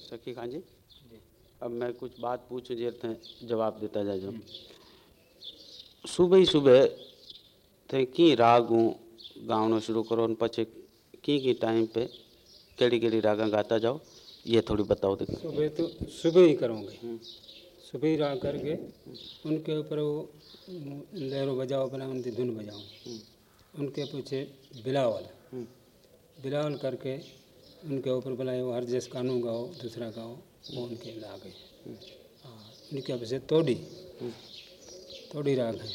सखी खान जी? अब मैं कुछ बात पूछूँ जे थे जवाब देता जाजो सुबह ही सुबह थे की राग गावनो शुरू करो न पछे की की टाइम पे केड़ी केड़ी रागा गाता जाओ ये थोड़ी बताओ देखो। सुबह तो सुबह ही करोगे। सुबह ही राग करके उनके ऊपर वो लहरों बजाओ बना उनकी धुन बजाओ। उनके पीछे बिलावल। हम्म, बिलावल करके उनके ऊपर बुलाए वो हर जैस कानू गाओ दूसरा गाओ वो उनके राग है हाँ उनके पीछे तोड़ी। तोड़ी राग है।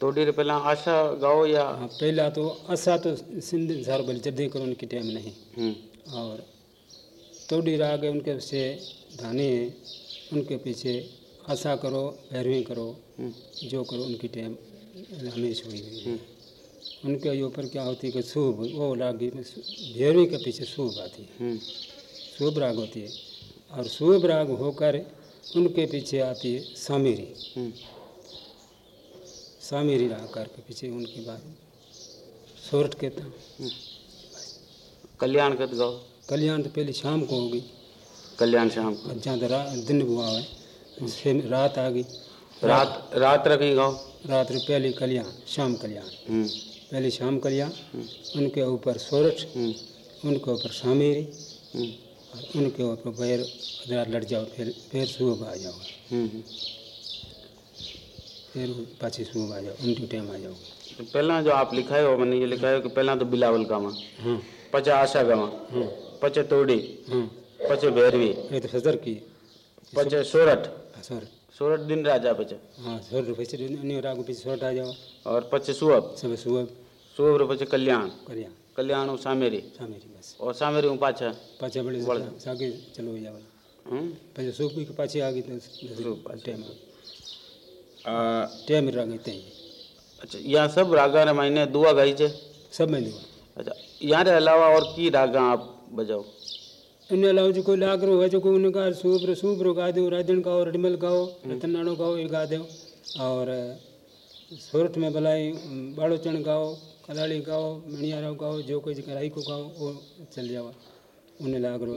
तोड़ी रे पहला आशा गाओ या हाँ पहला तो आशा तो सिंध झार बल जल्दी करो उनकी टाइम नहीं। हम्म, और तोड़ी राग है उनके पीछे धानी है उनके पीछे आशा करो भैरवी करो हम्म, जो करो उनकी टाइम हमेशा हुई हुई है। उनके ऊपर क्या होती है कि शुभ वो राग भैरवी के पीछे शुभ आती है। हम्म, शुभ राग होती है। और शुभ राग होकर उनके पीछे आती है सामेरी। हम्म, सामेरी राग कर के पीछे उनके बाद सोरठ के था कल्याण कद गाओ कल्याण तो पहले शाम को होगी। कल्याण शाम को। जहाँ तो दिन हुआ है फिर रात आ गई। रात रात रखी गाओ रात पहले कल्याण शाम कल्याण। हम्म, पहले शाम कल्याण उनके ऊपर सोरठ हम्म, उनके ऊपर सामेरी हम्म, और उनके ऊपर पैर अदरा लड़ जाओ फिर फिर सुबह आ जाओ। हम्म, हम्म। फिर पाछी सुबह आ जाओ उनकी टाइम आ जाओ। तो पहला जो आप लिखाए हो मैंने ये लिखायो कि पहला तो बिलावल गावा हाँ। पचे आशा गावा हाँ। पचे तोड़ी हाँ। पचे भैरवी ये तो सदर की। पचे सोरठ। सर सोरठ। दिन राजा पचे। हाँ सौ रुपये से अन्य राग पीछे सोट आ जाओ। और पचे सुअब। सब सुबह सुअब। रे पचे कल्याण करिया कल्याण हूँ सामेरी सामेरी बस और सामेरी हूँ पाछा पाछे बड़े बढ़ सागे चलो जाओ हम्म, પછી સૂપી કે પાછી આગી તો सूप पाछे। ટાઈમ आ, ટાઈમ રાગે તે अच्छा यहाँ सब रागा रे मायने दुआ गाई छे सब में दुआ अच्छा यहाँ रे अलावा और की रागा आप बजाओ इन अलावा जो कोई लाग रो है जो कोई उनका सूप रो सूप रो गा दो राजन गाओ रडमल गाओ रतनाड़ो गाओ ये गा दो और सोरठ में भलाई बाड़ोचन गाओ कलाड़ी गाओ मणियारा गाओ जो कोई राई को गाओ वो चल जाओ। उन्हें लाग रो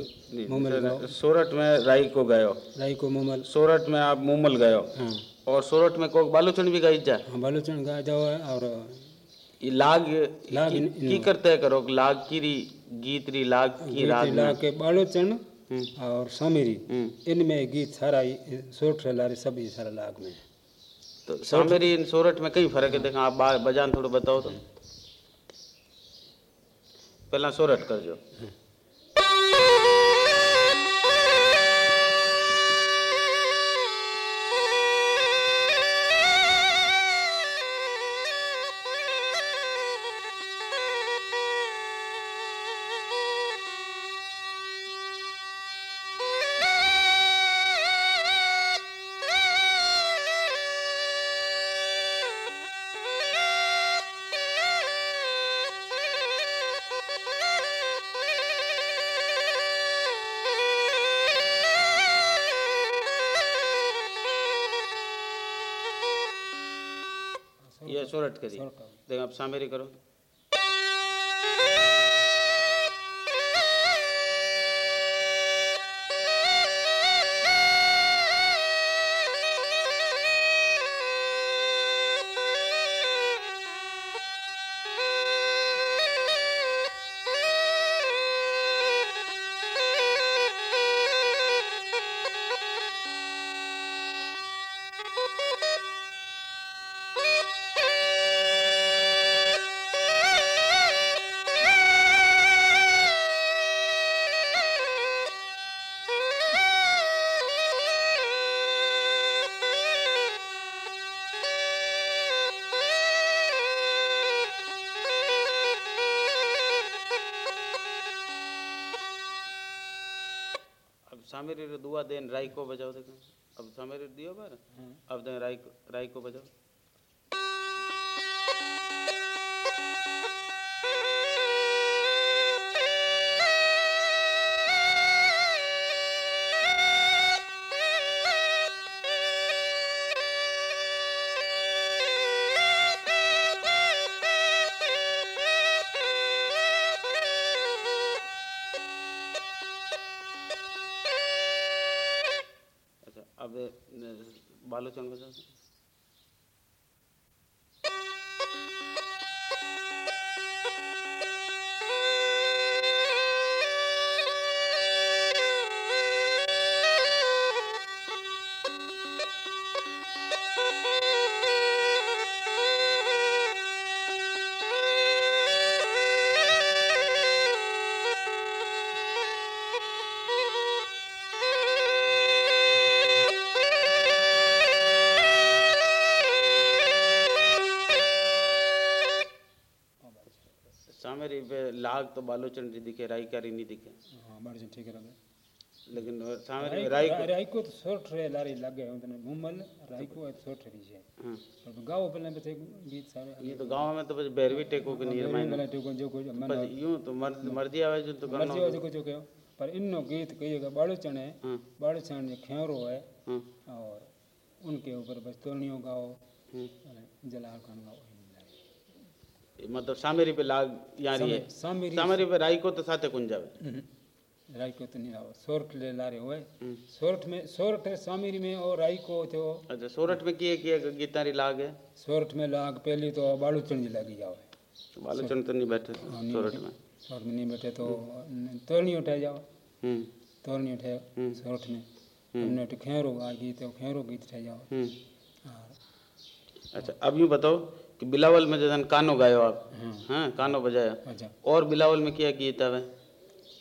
मोमल गाओ सोरठ में राई को गयो। राई को मोमल। सोरठ में आप मुमल गयो। हाँ। और सोरठ में कोक बालूचन भी गाई जा? हाँ बालोचन गा जाओ और लाग लाग की, की करते करो लाग की री गीत री लाग की राग में। ला के बालोचन हम्म, और सामेरी हम्म। इनमें गीत सारा सोठ लारे ये सारा लाग में। तो सामेरी इन सोरठ में कई फ़र्क है? देखा आप बजान थोड़ा बताओ तो। पहला सोरठ कर ये सोरठ करी देखो आप सामेरी करो। सामेरी दुआ देन राई को बजाओ देखो। अब समीर दियो बार। अब दे राई को राई को बजाओ। बालोचन बजाओ तो। सामेरी पे लाग तो बालोचन जी दिखे राईकारी नहीं दिखे। हाँ बाड़चन ठीक है लेकिन सामेरी में राई को तो सोट रे लारी लगे हो तने मुमल राइको सोट री छे हाँ, और गाओ पहले पे गीत सारे। ये तो गाँव में तो बस भैरवी टेको के नहीं रमायण गला टेको जो को बस यूँ तो मर्द मर्ज़ी आवे जो तो मर्ज़ी हो जो को जो कहो। पर इन्नो गीत कहिएगा बाड़चन है। हाँ। बाड़चन जो खेरो है। हाँ। और उनके ऊपर बस तोड़नियों गाओ। हाँ। जलाल खान गाओ। मतलब सामेरी पे लाग यारी है। सामेरी सामेरी पे राई को तो साथे कुंज जावे। राइको तो नहीं आओ सोरठ ले लारे हुए। हम्म। सोरठ में सोरठ सामिरी में और राइको थियो अच्छा सोरठ में किए किए गीतारी लाग है? सोरठ में लाग पहली तो बालूचन जी लगी जाओ बालोचन तो नहीं बैठे हाँ, सोरठ में। सोरठ में नहीं बैठे तो तोरनी उठा जाओ हम्म। तोरनी उठे हम्म। सोरठ में। हमने तो खेरो गा गीत है खेरो गीत उठा जाओ हम्म। हाँ। अच्छा अब यूँ बताओ कि बिलावल में जैसे कानो गायो आप। हाँ। हाँ कानो बजाया। अच्छा। और बिलावल में क्या गीत आवे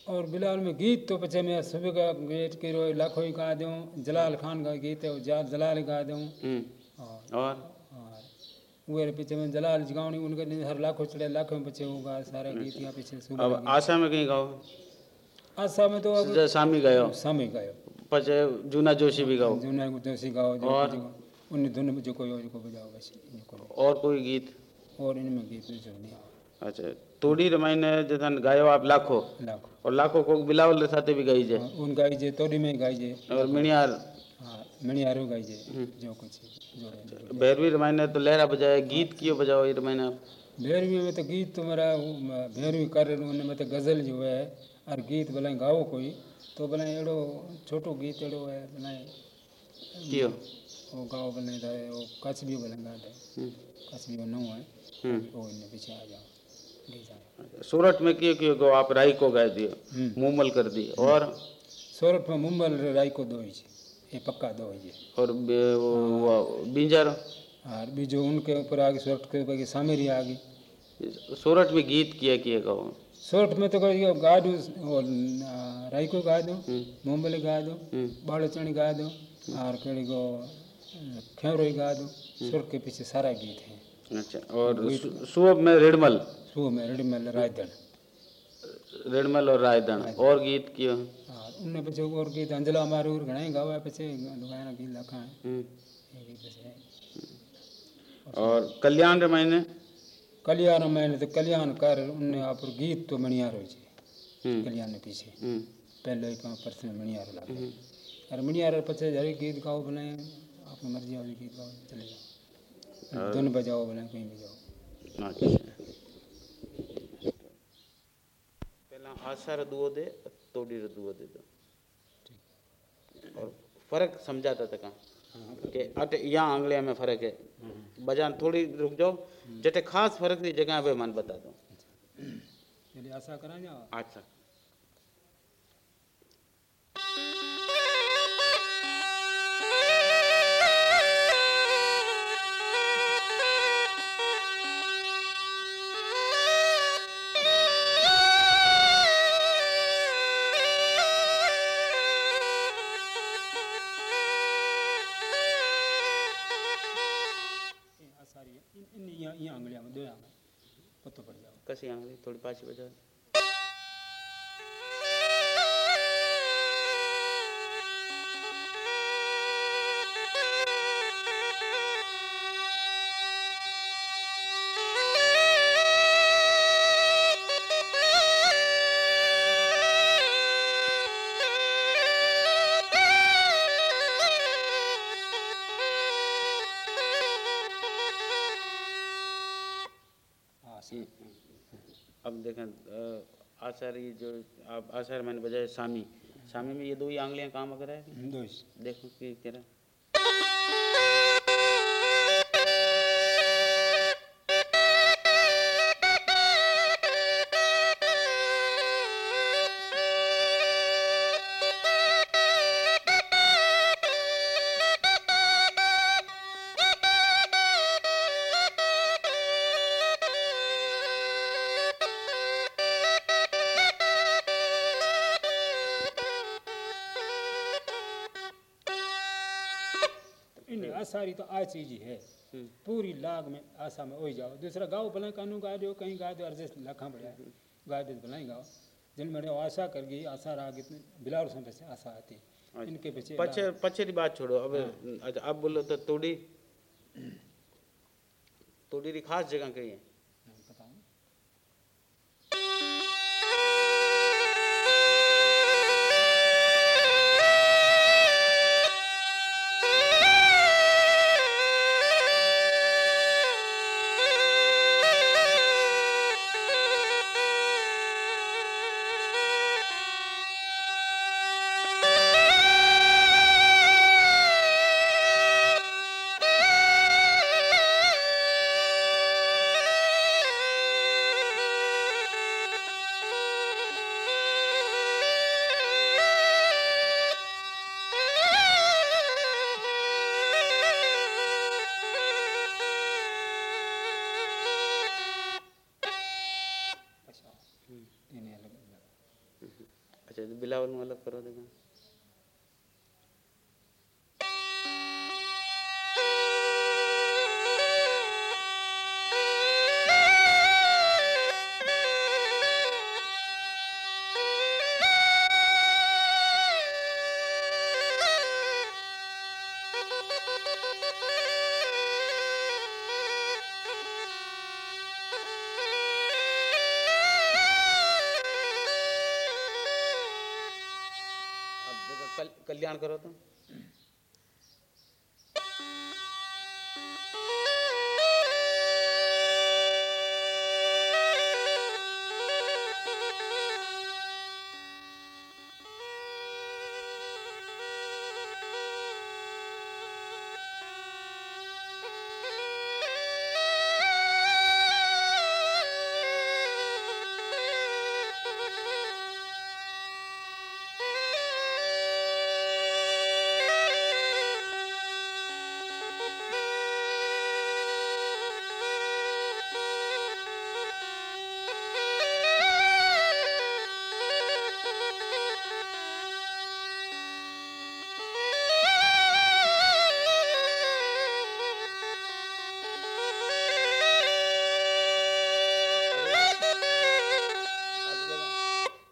और बिलाल में गीत तो पचे मैं सुबह का गेट करो लाखों ही गा दूँ जलाल खान का गीत है वो जा जलाल गा दूँ। हम्म। और उहे पीछे में जलाल जगावणी उनके लिए हर लाखों चढ़े लाखों में पीछे होगा सारा गीत यहाँ पीछे सुबह अब आशा में कहीं गाओ? आशा में तो अब सामी गायो। सामे गयो। पचे जूना जोशी भी गाओ। जूना जोशी गाओ और? उन धुन में जो कोई और को बजाओ बस और कोई गीत? और इनमें गीत जो नहीं अच्छा तोड़ी रमाई ने जैसे गायो आप लाखो? लाखों। और लाखो को बिलावल के साथे भी गाई जे हाँ, उन गाई जे तोड़ी में गाई जे और मिणियार हाँ मणियारो गाई जे जो कुछ जो भैरवी रमाई ने तो लहरा बजाया गीत कियो बजाओ ये रमाई आप? भैरवी में तो गीत तो मेरा म, भैरवी कर उनमें तो गज़ल जो है और गीत भले गाओ कोई तो भले एड़ो छोटो गीत एड़ो है भले कियो? वो गाओ भले था वो कच्छ भी गा दे हम्म, कच्छ भी वो नौ है। हम्म। वो इनमें पीछे आ जाओ सूरत में कियो कियो गो आप राई को गाय दियो हम्म। मुमल कर दी और? सोरठ में मुंबल राई को दो ही ये पक्का दो ही है और वो बींजर? और बीजो उनके ऊपर आ गई सोरठ के ऊपर की सामेरी आ गई। सूरत में गीत किए किए गाओ सोरठ में तो यो गा दूँ और राई को गा दूँ मुंबल गा दूँ हम्म, बाड़चणी गा दूँ और कड़ी को खेरो गा दूँ सुर के पीछे सारा गीत है। अच्छा और सुबह में रेडमल? सुबह में रेडीमेड राजधन रेडमल और रायदन और गीत कियो? और उनने पीछे और गीत अंजला मारू घणा ही गावा पीछे गाना गीत लखा है। हम्म, है। और कल्याण रमाई ने कल्याण मैंने तो कल्याण कर उनने आप गीत तो मणियारो छे। हम्म, कल्याण ने पीछे। हम्म, पहले ही कहाँ पर्सन मणियारो लागे हम्म। और मणियारो पीछे एक गीत गाओ भले आपकी मर्ज़ी वाली गीत गाओ चले जाओ। धुन बजाओ भले कहीं बजाओ अच्छा पहला आशा रो दुओ दे तोड़ी रो दुओ दे दो। और फ़र्क समझाता था कहाँ? कि अट यहाँ आंगलिया में फ़र्क है। बजान थोड़ी रुक जाओ। जटे खास फ़र्क थी जगह पे मन बता दो। चलिए आशा करा जाओ। अच्छा पड़ जाओ कसी आंगली थोड़ी देखें आचार्य जो आप आचार्य मैंने बजाय सामी स्वामी में ये दो ही आंगलियाँ काम कर है? हैं। देखो कि कह रहा इन आसारी तो आ चीज़ ही है। हम्म। पूरी लाग में आशा में ओ जाओ। दूसरा गाओ भले कानू गा दो कहीं गा दो अर्जे लखा बढ़िया गा दो भला ही गाओ। जिन मैंने आशा कर गई आशा राग इतने बिलार से पैसे आशा आती। इनके पीछे पचे पचे की बात छोड़ो अब अच्छा अब बोलो तो तोड़ी। तोड़ी की खास जगह कही है? अच्छा तो बिलावल में अलग करो देखो। कल्याण करो तो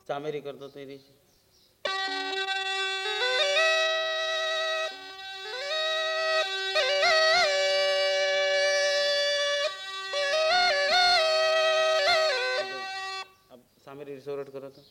सामेरी कर दो तेरी। अब सामेरी रिसोर्ट करो तो।